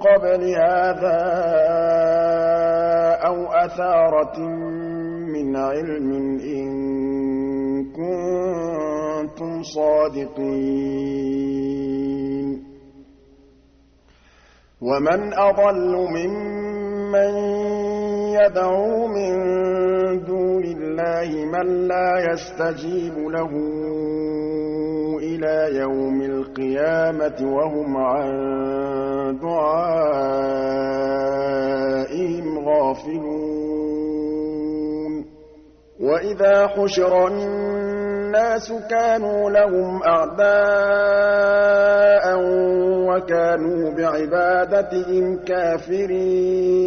قَبْلِ هَٰذَا أَوْ أَثَارَةٍ مِّنْ عِلْمٍ إِن كُنتُمْ صَادِقِينَ. وَمَنْ أَضَلُّ مِمَّن يَدْعُو مِن دُونِ اللَّهِ مَن لَّا يَسْتَجِيبُ لَهُ إِلَىٰ يَوْمِ الْقِيَامَةِ وَهُمْ عَن دُعَائِهِمْ غَافِلُونَ. وَإِذَا حُشِرَ النَّاسُ كَانُوا لَهُمْ أَعْدَاءً وَكَانُوا بِعِبَادَتِهِمْ كَافِرِينَ.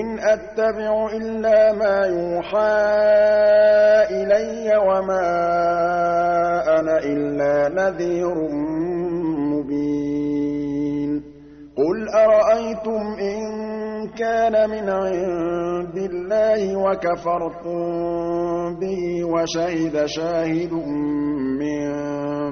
إِنْ أَتَّبِعُ إِلَّا مَا يُوحَىٰ إِلَيَّ وَمَا أَنَا إِلَّا نَذِيرٌ مُّبِينٌ. قُلْ أَرَأَيْتُمْ إِن كَانَ مِنْ عِندِ اللَّهِ وَكَفَرْتُم بِهِ وَشَهِدَ شَاهِدٌ مِّن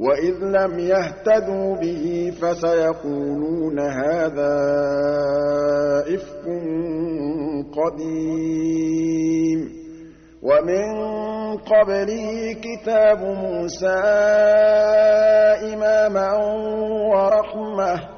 وَإِذْ لَمْ يَهْتَدُوا بِهِ فَسَيَقُولُونَ هَٰذَا إِفْكٌ قَدِيمٌ وَمِن قَبْلِهِ كِتَابُ مُوسَىٰ إِمَامًا وَرَحْمَةً ۚ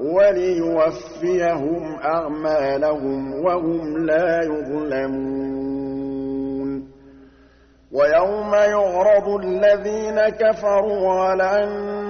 وَلِيُوَفِّيَهُمْ أَعْمَالَهُمْ وَهُمْ لَا يُظْلَمُونَ. وَيَوْمَ يُعْرَضُ الَّذِينَ كَفَرُوا عَلَى النَّارِ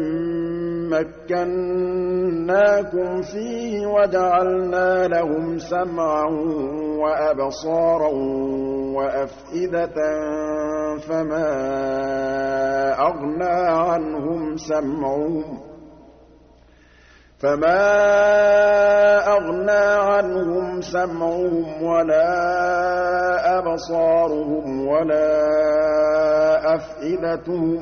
مَّكَّنَّاكُمْ فِيهِ وَجَعَلْنَا لَهُمْ سَمْعًا وَأَبْصَارًا وَأَفْئِدَةً فَمَا أَغْنَىٰ عَنْهُمْ سَمْعُهُمْ فَمَا أَغْنَىٰ عَنْهُمْ سَمْعُهُمْ وَلَا أَبْصَارُهُمْ وَلَا أَفْئِدَتُهُم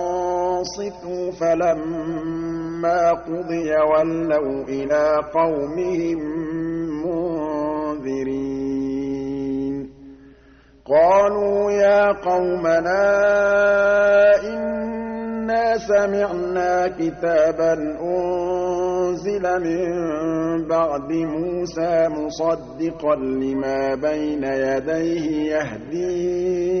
أَنصِتُوا فَلَمَّا قُضِيَ وَلَّوْا إِلَىٰ قَوْمِهِم مُّنذِرِينَ. قَالُوا يَا قَوْمَنَا إِنَّا سَمِعْنَا كِتَابًا أُنزِلَ مِن بَعْدِ مُوسَىٰ مُصَدِّقًا لِّمَا بَيْنَ يَدَيْهِ يَهْدِي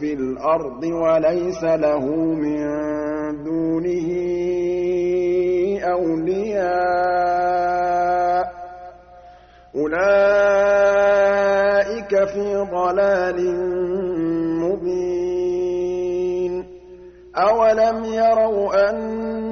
فِي الْأَرْضِ وَلَيْسَ لَهُ مِن دُونِهِ أَوْلِيَاءُ ۚ. أُولَٰئِكَ فِي ضَلَالٍ مُّبِينٍ. أَوَلَمْ يَرَوْا أَنَّ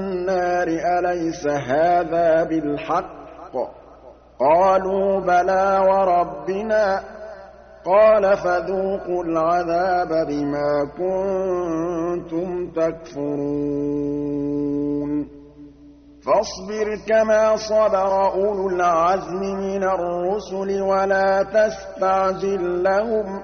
النَّارِ أَلَيْسَ هَٰذَا بِالْحَقِّ ۖ؟ قَالُوا بَلَىٰ وَرَبِّنَا ۚ. قَالَ فَذُوقُوا الْعَذَابَ بِمَا كُنتُمْ تَكْفُرُونَ. فاصبر كما صبر أولو العزم من الرسل ولا تستعجل لهم.